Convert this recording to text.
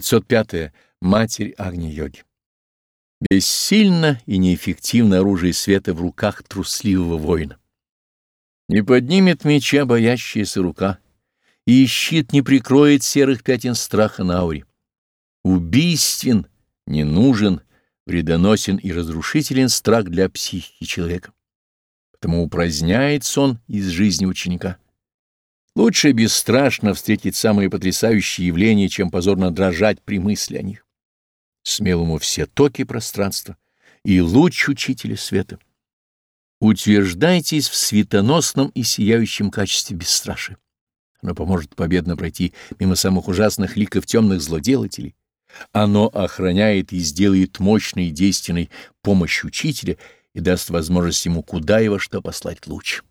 505. -е. Матерь Агни-йоги. Бессильно и неэффективно оружие света в руках трусливого воина. Не поднимет меча боящаяся рука, и щит не прикроет серых пятен страха на ауре. Убийствен, не нужен, вредоносен и разрушителен страх для психики человека. Потому упраздняется он из жизни ученика. Лучше бесстрашно встретить самые потрясающие явления, чем позорно дрожать при мысли о них. Смелому все токи пространства и луч учителя света. Утверждайтесь в светоносном и сияющем качестве бесстрашия. Оно поможет победно пройти мимо самых ужасных ликов темных злоделателей. Оно охраняет и сделает мощной и действенной помощь учителя и даст возможность ему куда и во что послать луч.